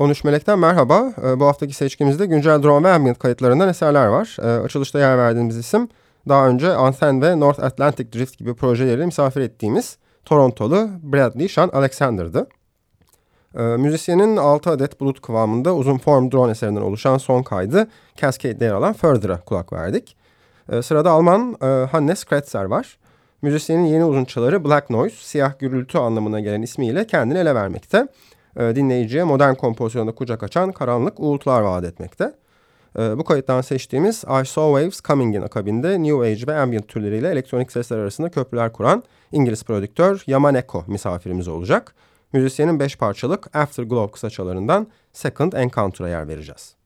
13 Melek'ten merhaba. Ee, bu haftaki seçkimizde güncel drone ve ambient kayıtlarından eserler var. Ee, açılışta yer verdiğimiz isim daha önce Anthem ve North Atlantic Drift gibi projeleri misafir ettiğimiz Torontolu Bradley Sean Alexander'dı. Ee, müzisyenin 6 adet bulut kıvamında uzun form drone eserinden oluşan son kaydı Cascade'de yer alan Further'a kulak verdik. sırada Alman e, Hannes Kretzer var. Müzisyenin yeni uzunçaları Black Noise, siyah gürültü anlamına gelen ismiyle kendini ele vermekte. E, dinleyiciye modern kompozisyonda kucak açan karanlık uğultular vaat etmekte. E, bu kayıttan seçtiğimiz I Saw Waves Coming'in akabinde New Age ve Ambient türleriyle elektronik sesler arasında köprüler kuran İngiliz prodüktör Yamaneko misafirimiz olacak. Müzisyenin beş parçalık Afterglow kısaçalarından Second Encounter'a yer vereceğiz.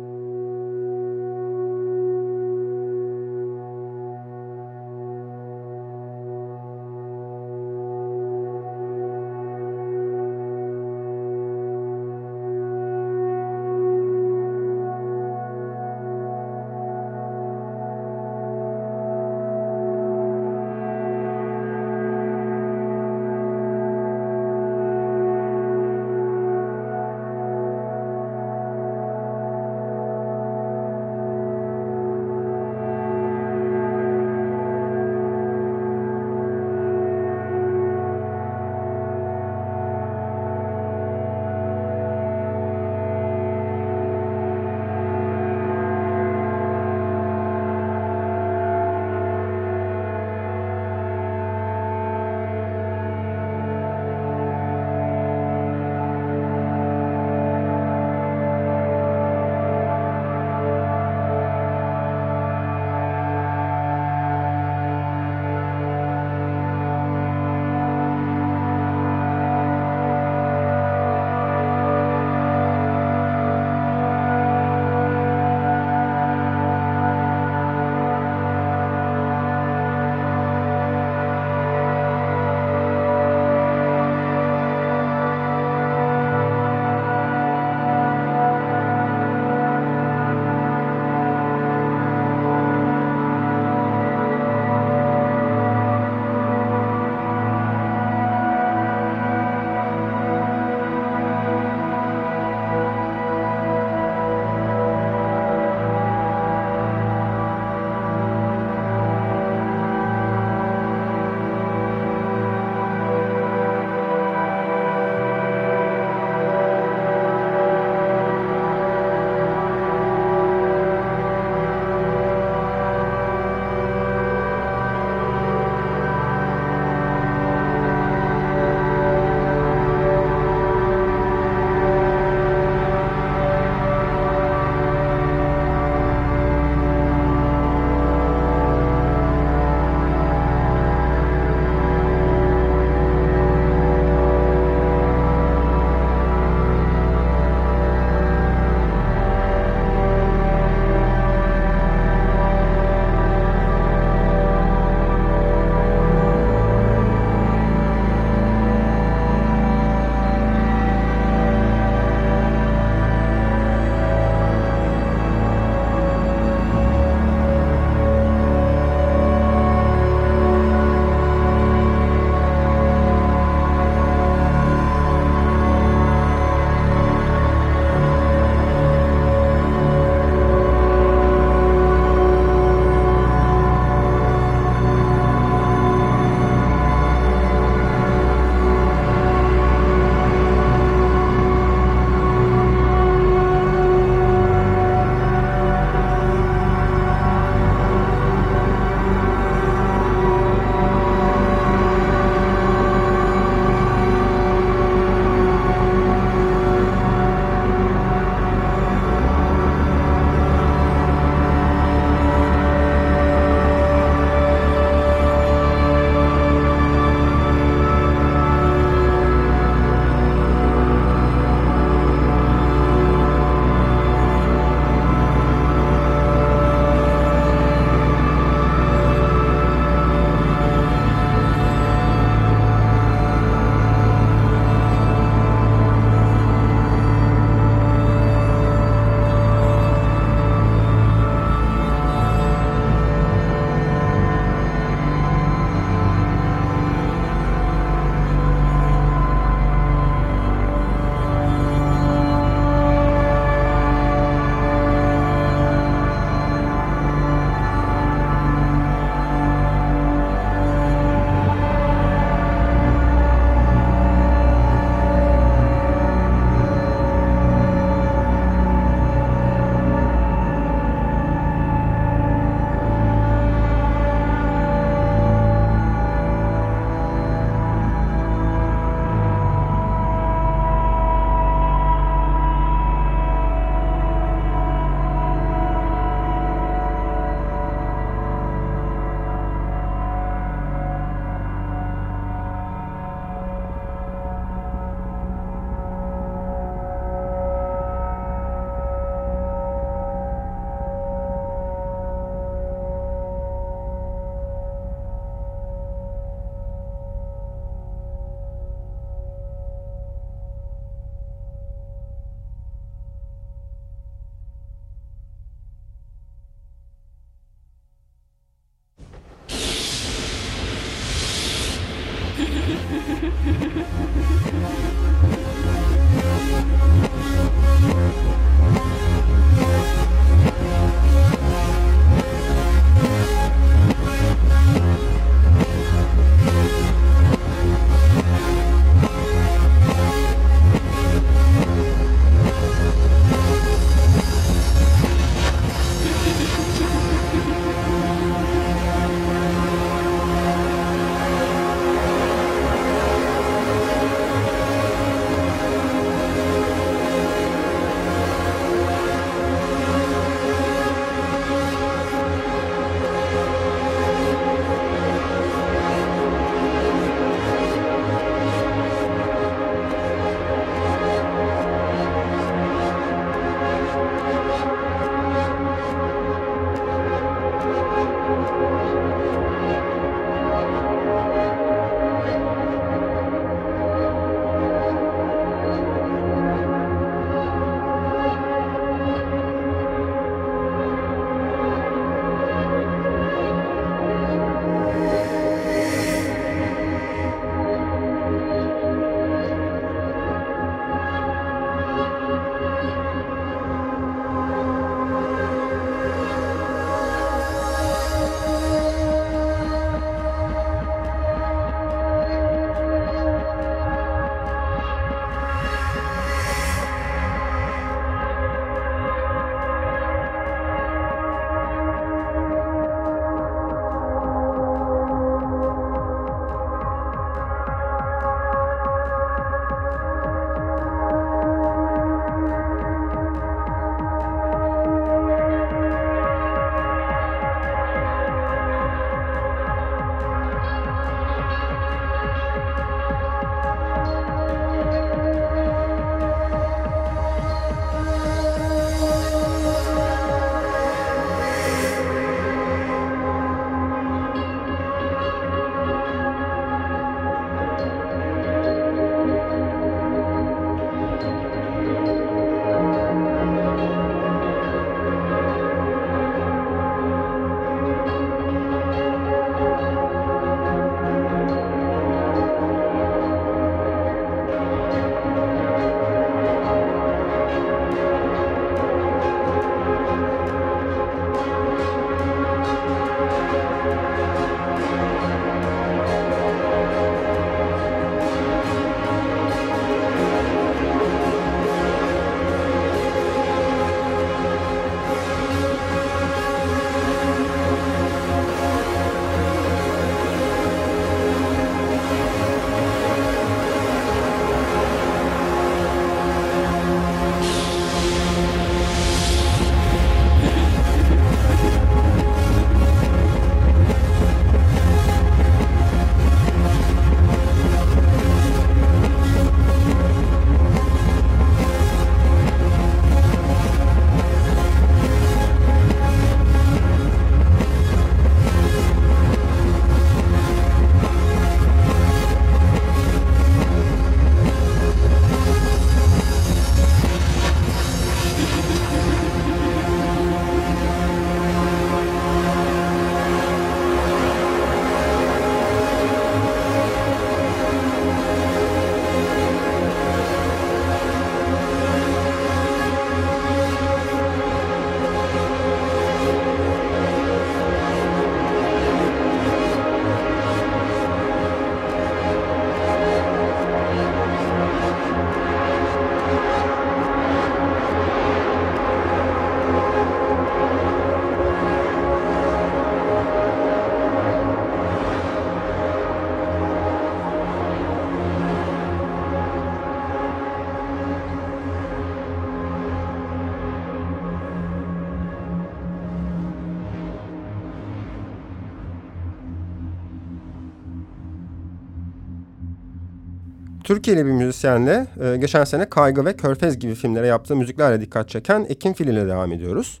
Türkiye'li bir müzisyenle e, geçen sene Kaygı ve Körfez gibi filmlere yaptığı müziklerle dikkat çeken Ekin Fil ile devam ediyoruz.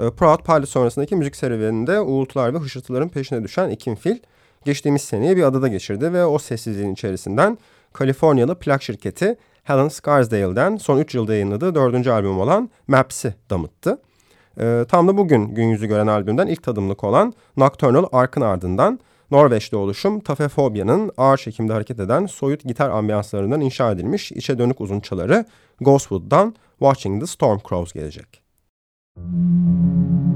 E, Proud Pilot sonrasındaki müzik serüveninde uğultular ve hışırtıların peşine düşen Ekin Fil geçtiğimiz seneyi bir adada geçirdi ve o sessizliğin içerisinden Kaliforniyalı plak şirketi Helen Scarsdale'den son 3 yılda yayınladığı dördüncü albüm olan Maps'i damıttı. E, tam da bugün gün yüzü gören albümden ilk tadımlık olan Nocturnal Ark'ın ardından Norveçli oluşum Tafefobia'nın ağır çekimde hareket eden soyut gitar ambiyanslarından inşa edilmiş içe dönük uzunçaları Ghostwood'dan Watching the Storm Crows gelecek. Müzik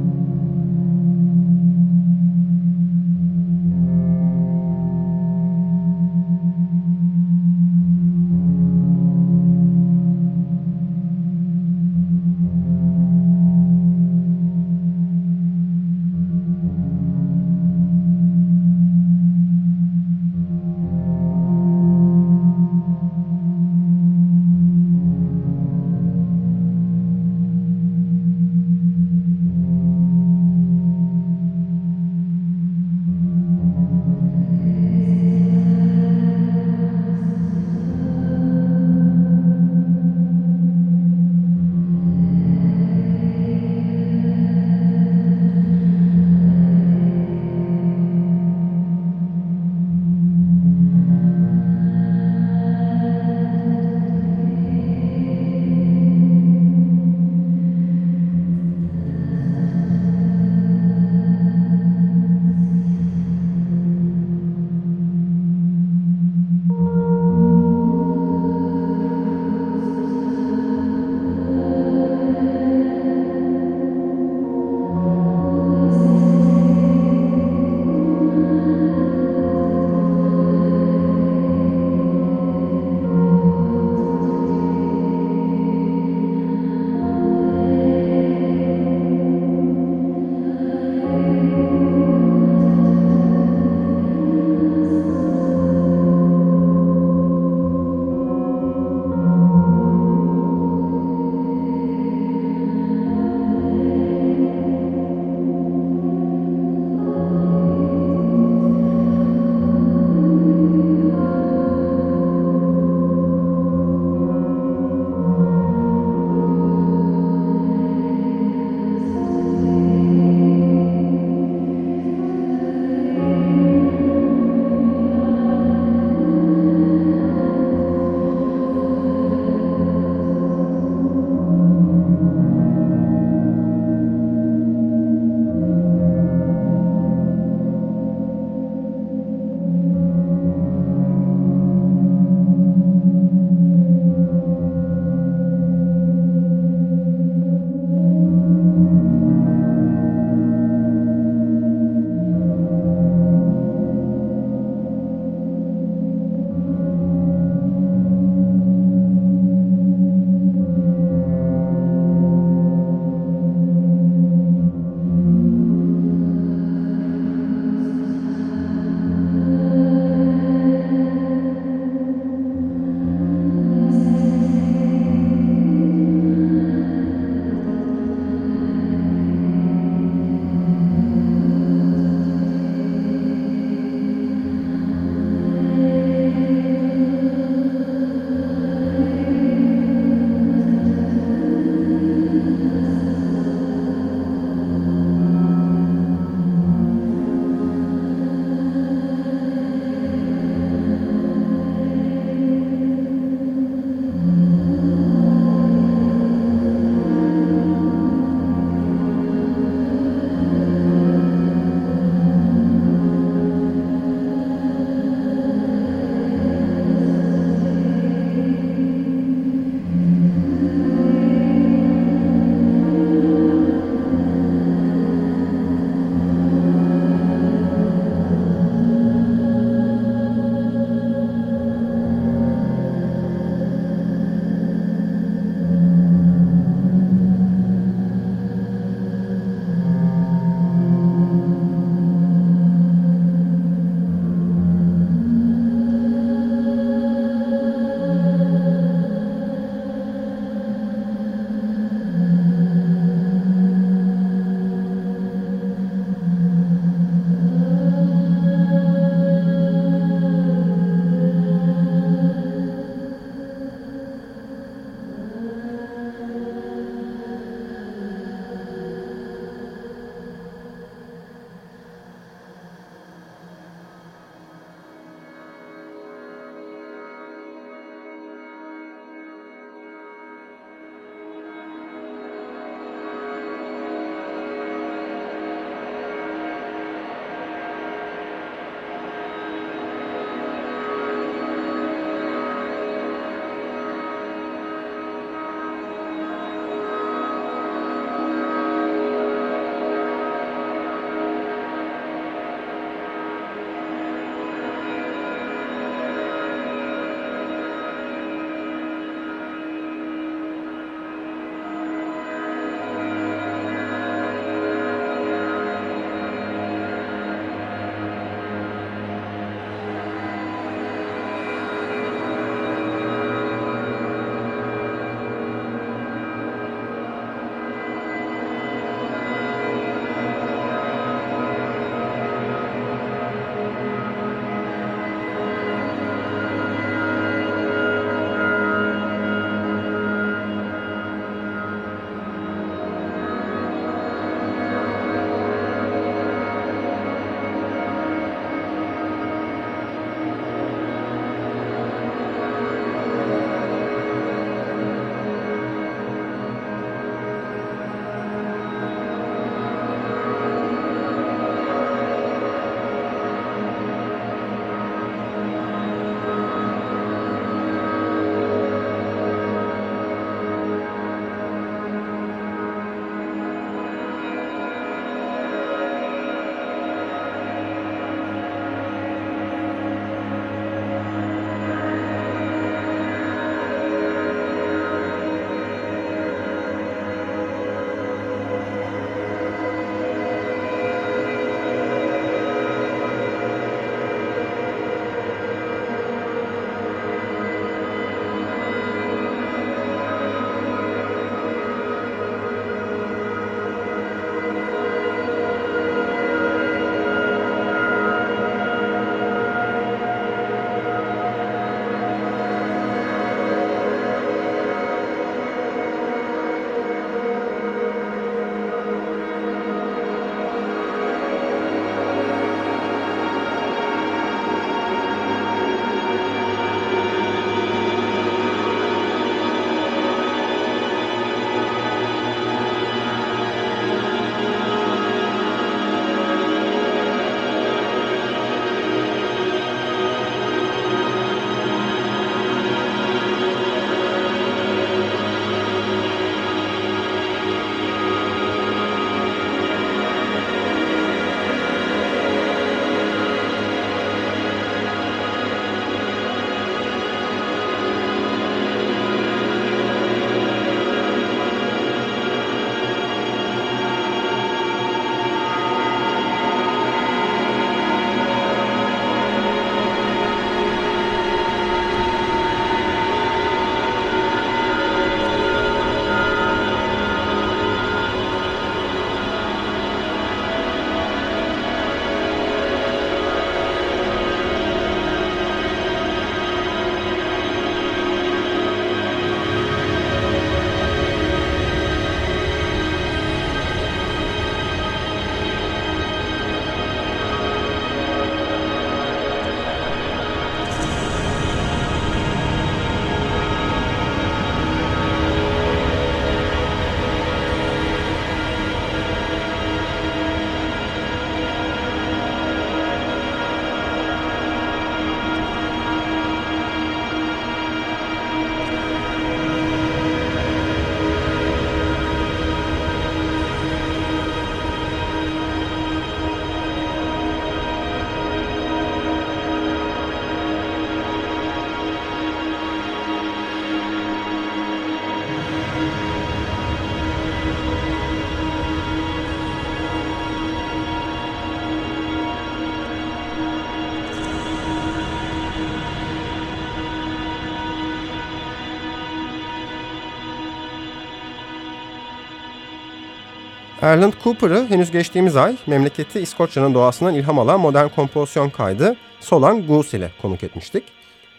Erland Cooper'ı henüz geçtiğimiz ay memleketi İskoçya'nın doğasından ilham alan modern kompozisyon kaydı Solan Goose ile konuk etmiştik.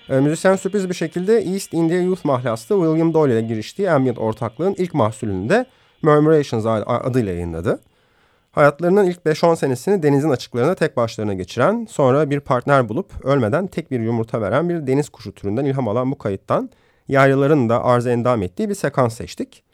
E, müzisyen sürpriz bir şekilde East India Youth mahlaslı William Doyle ile giriştiği ambient ortaklığın ilk mahsulünü de Murmurations adıyla yayınladı. Hayatlarının ilk 5-10 senesini denizin açıklarına tek başlarına geçiren, sonra bir partner bulup ölmeden tek bir yumurta veren bir deniz kuşu türünden ilham alan bu kayıttan yaylıların da arıza endam ettiği bir sekans seçtik.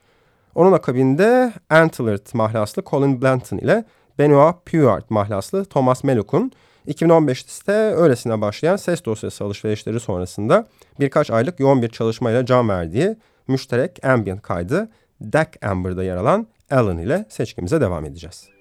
Onun akabinde Antlered mahlaslı Colin Blanton ile Benoit Puart mahlaslı Thomas Meluk'un 2015'te öylesine başlayan ses dosyası alışverişleri sonrasında birkaç aylık yoğun bir çalışmayla can verdiği müşterek ambient kaydı Dak Amber'da yer alan Alan ile seçkimize devam edeceğiz.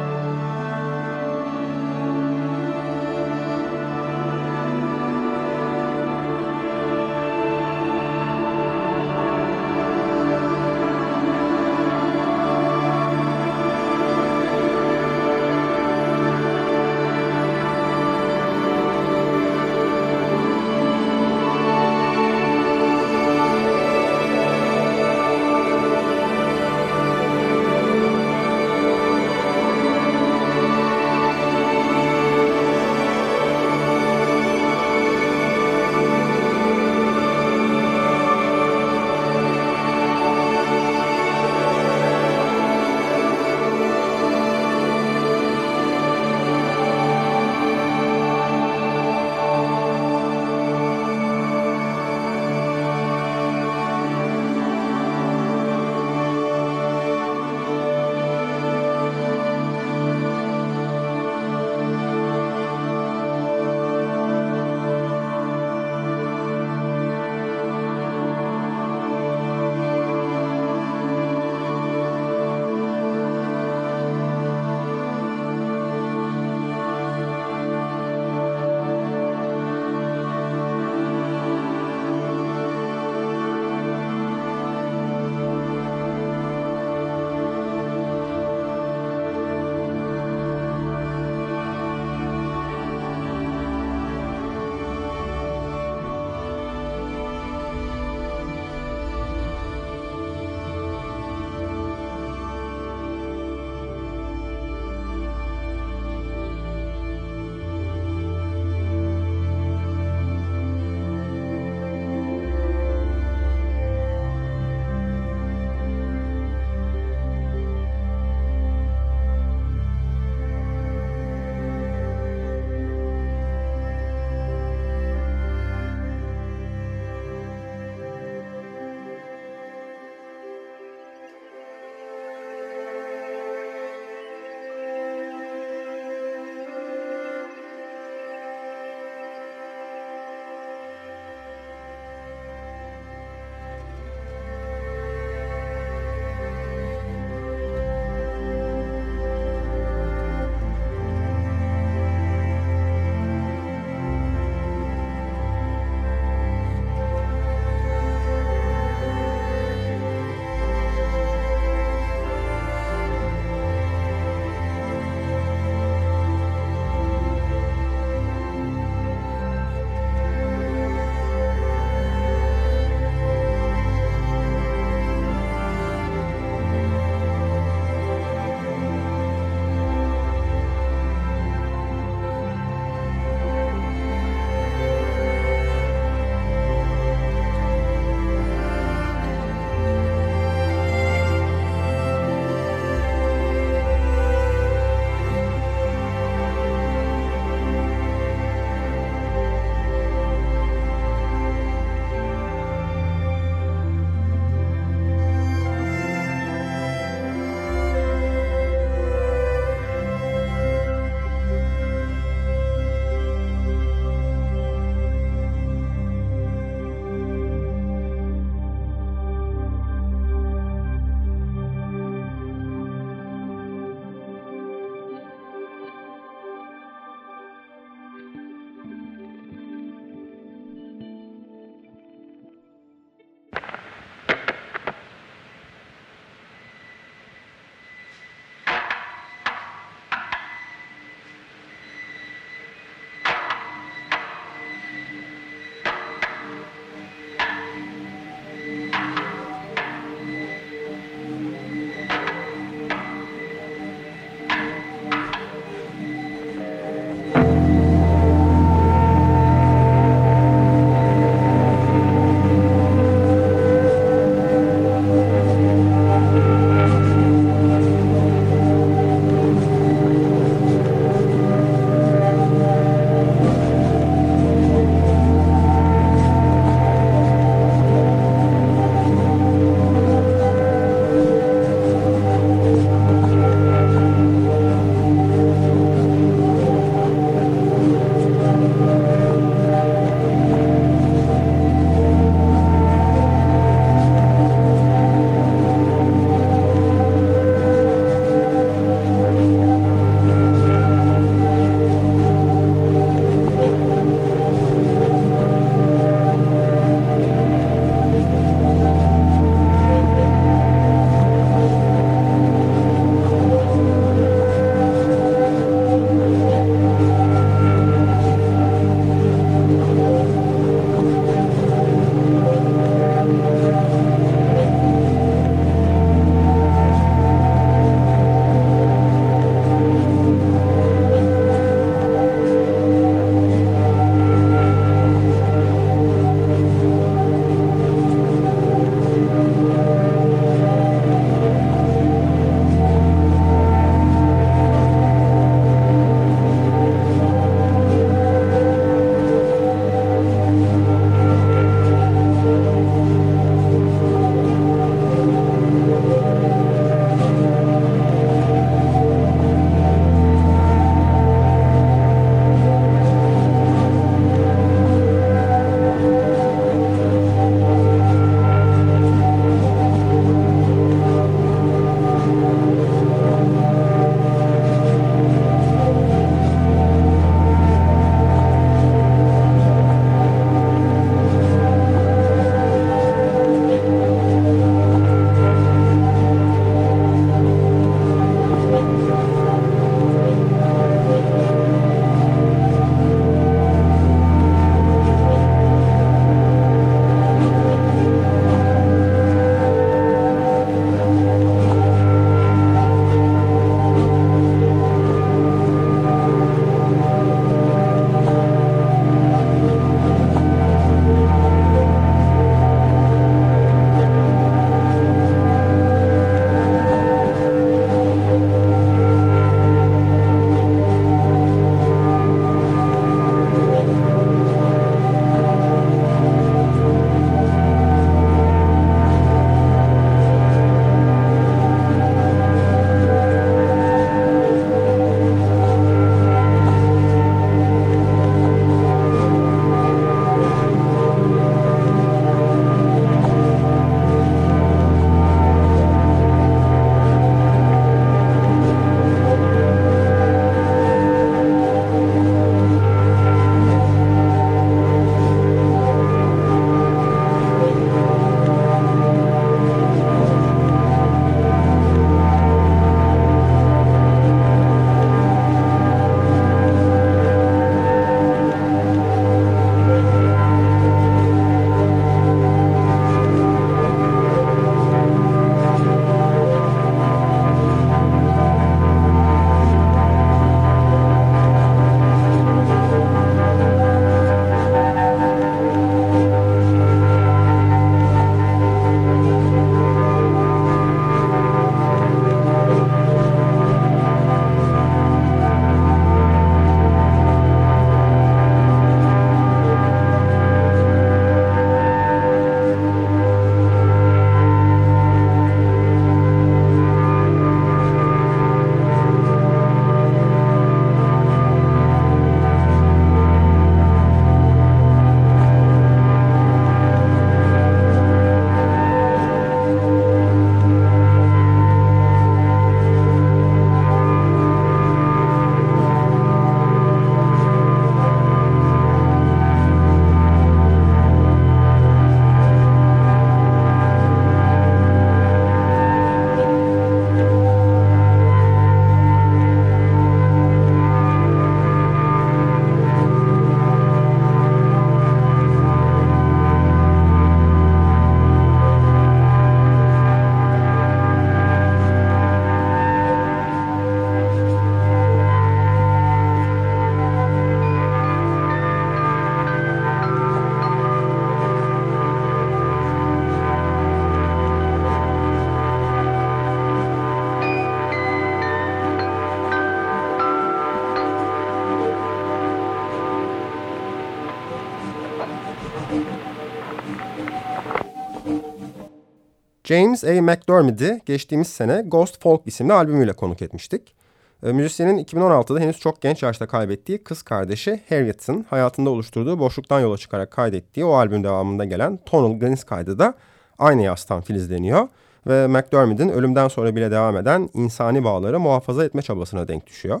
James A. McDermott'i geçtiğimiz sene Ghost Folk isimli albümüyle konuk etmiştik. E, müzisyenin 2016'da henüz çok genç yaşta kaybettiği kız kardeşi Harriet'in hayatında oluşturduğu boşluktan yola çıkarak kaydettiği o albüm devamında gelen Tonal Greens kaydı da aynı yastan filizleniyor. Ve McDermott'in ölümden sonra bile devam eden insani bağları muhafaza etme çabasına denk düşüyor.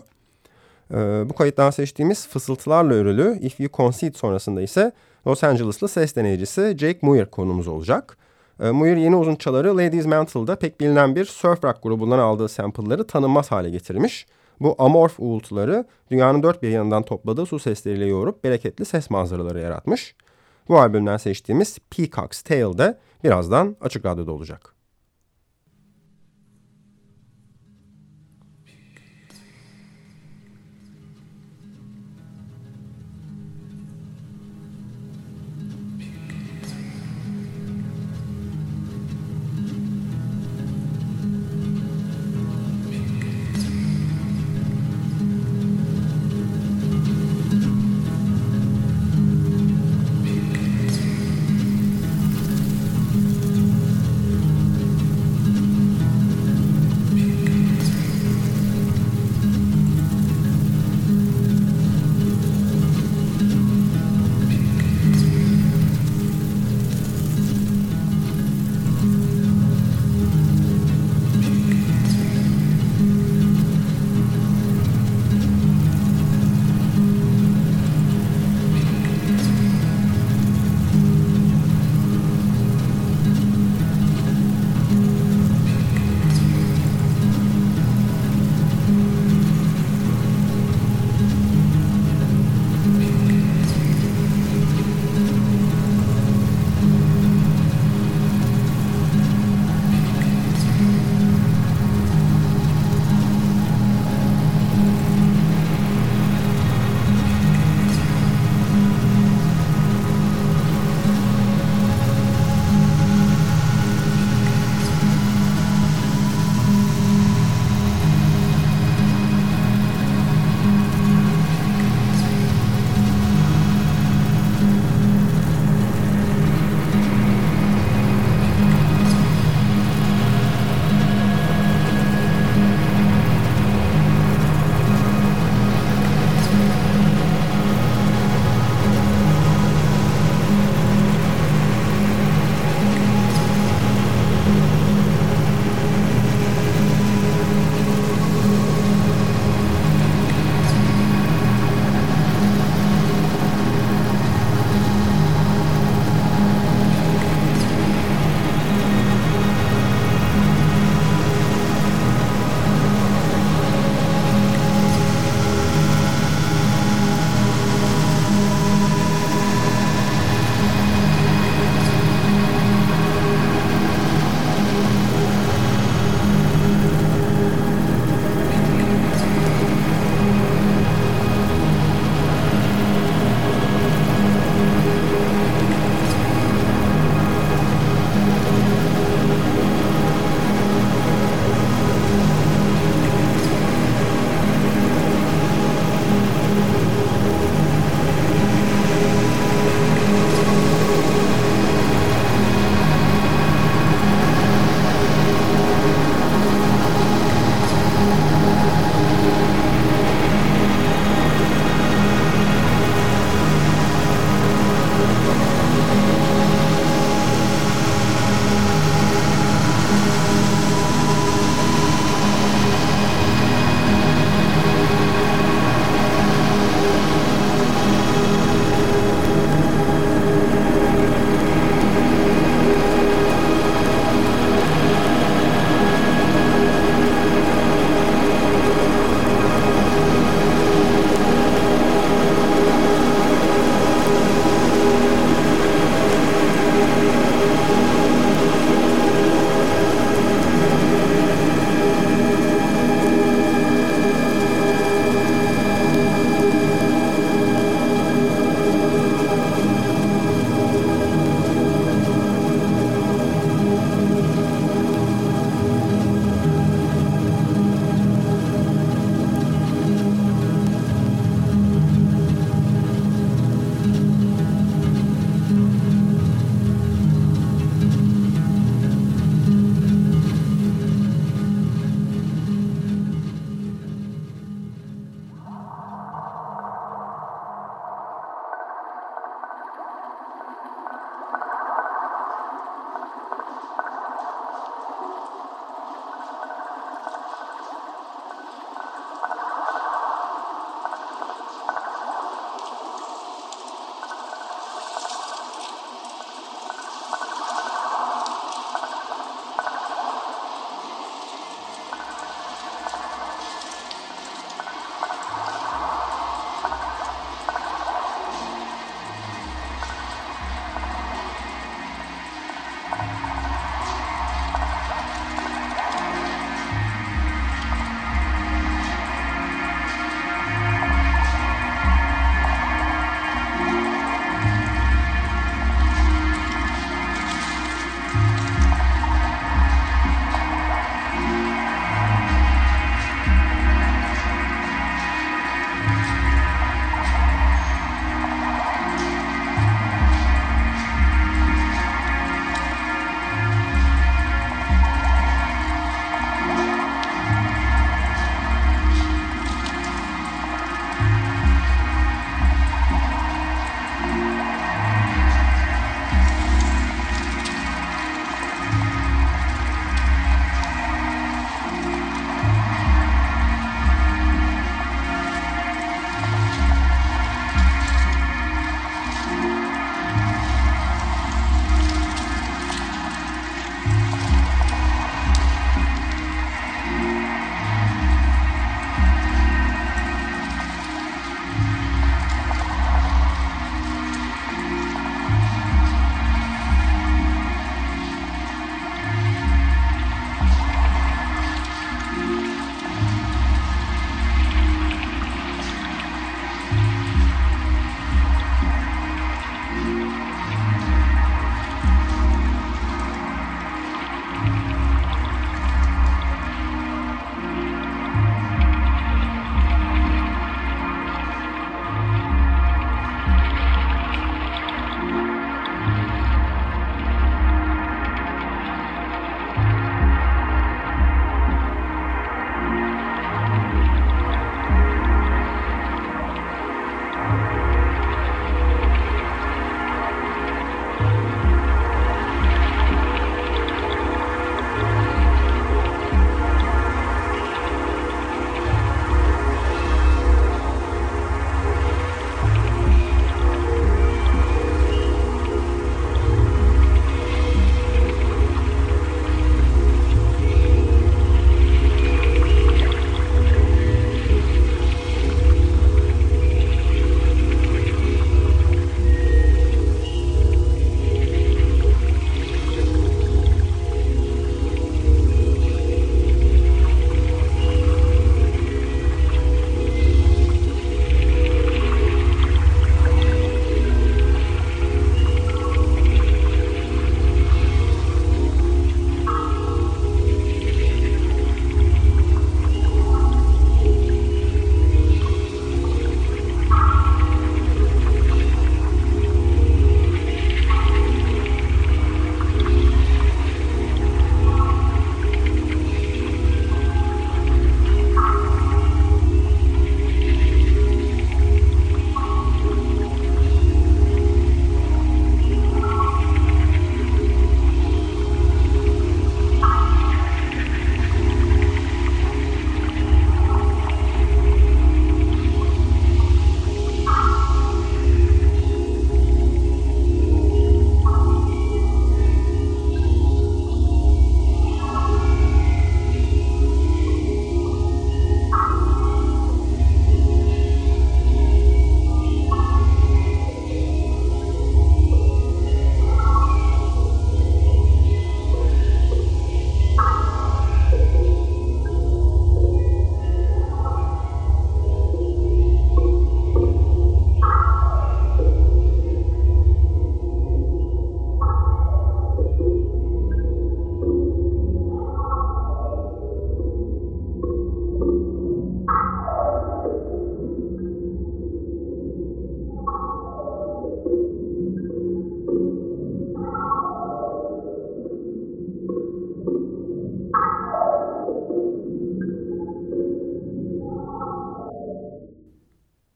E, bu kayıttan seçtiğimiz fısıltılarla örülü If You Concede sonrasında ise Los Angeles'lı ses deneyicisi Jake Muir konumuz olacak. E, Muir yeni uzunçaları Ladies Mantle'da pek bilinen bir surf rock grubundan aldığı sample'ları tanınmaz hale getirmiş. Bu amorf uğultuları dünyanın dört bir yanından topladığı su sesleriyle yoğurup bereketli ses manzaraları yaratmış. Bu albümden seçtiğimiz Peacock's Tale birazdan Açık Radyo'da olacak.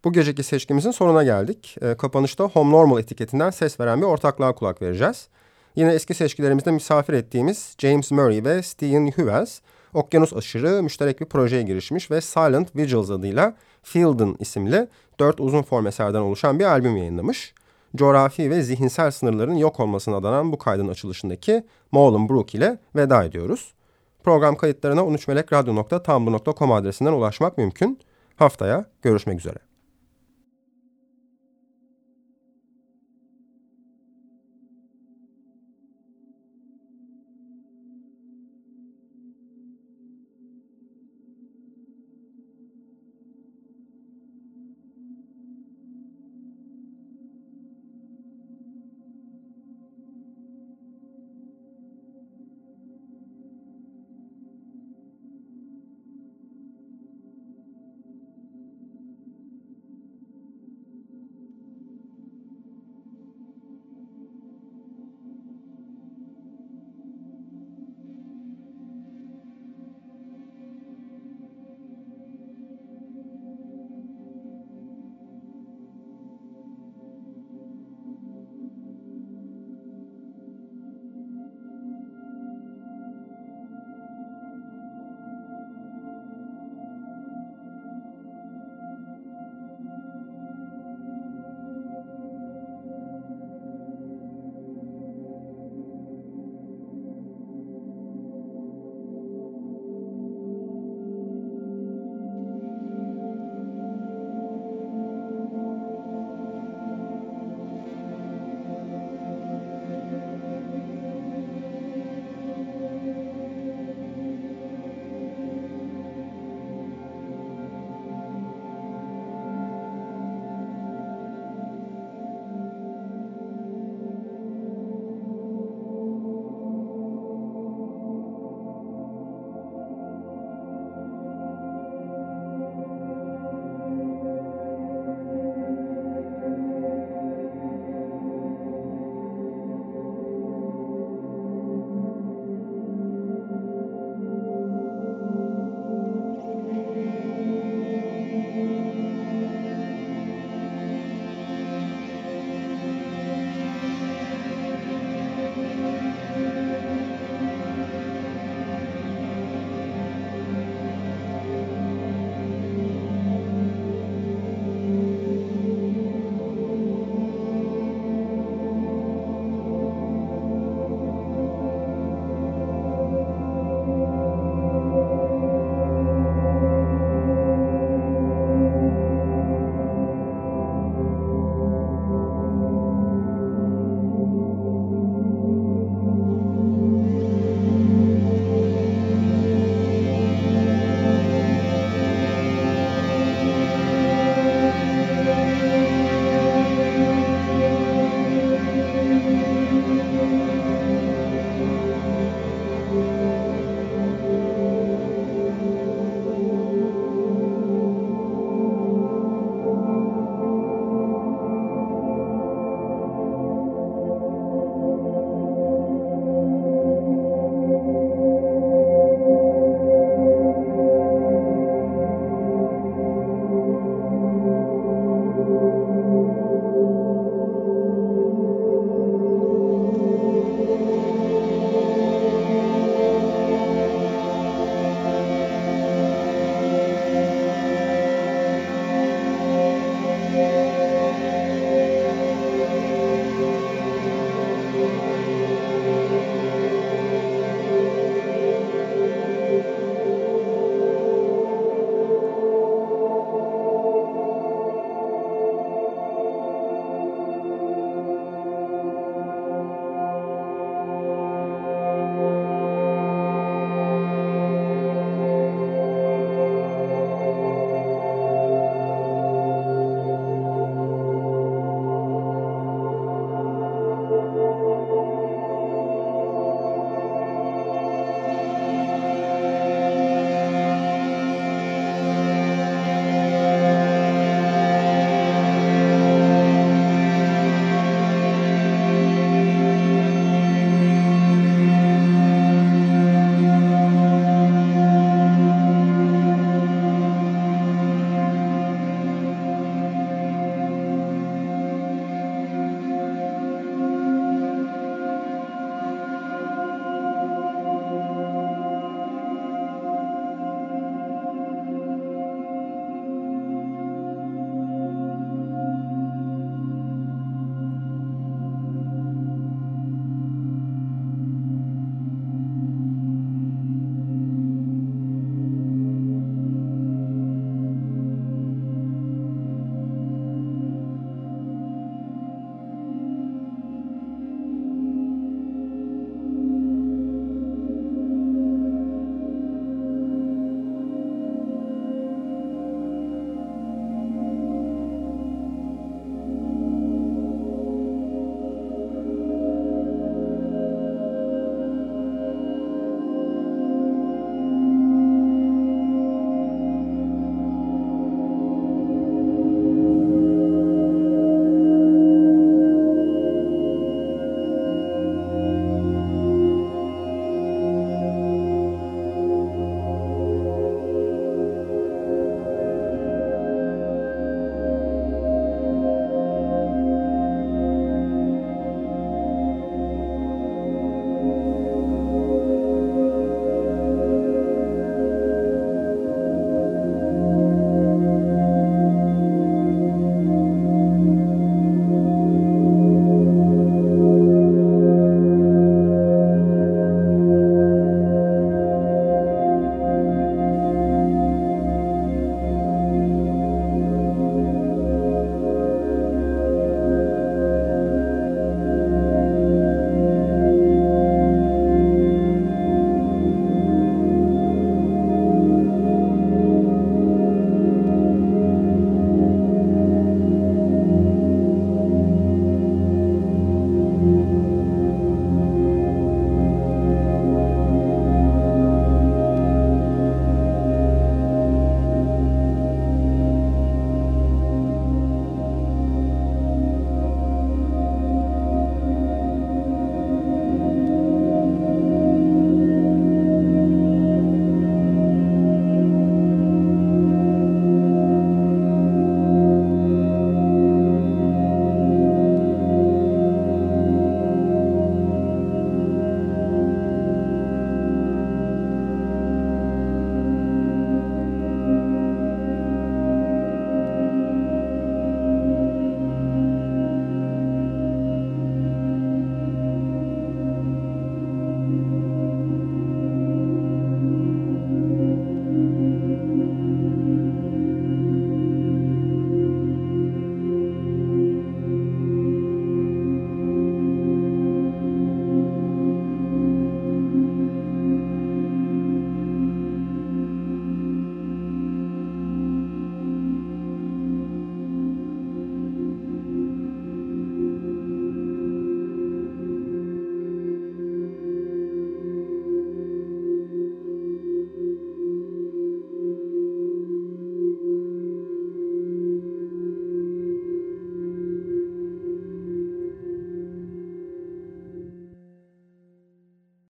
Bu geceki seçkimizin sonuna geldik. E, kapanışta Home Normal etiketinden ses veren bir ortaklığa kulak vereceğiz. Yine eski seçkilerimizde misafir ettiğimiz James Murray ve Steven Hughes, okyanus aşırı müşterek bir projeye girişmiş ve Silent Vigils adıyla Fielden isimli dört uzun form eserden oluşan bir albüm yayınlamış. Coğrafi ve zihinsel sınırların yok olmasına adanan bu kaydın açılışındaki Moulin Brook ile veda ediyoruz. Program kayıtlarına 13melekradyo.tumblr.com adresinden ulaşmak mümkün. Haftaya görüşmek üzere.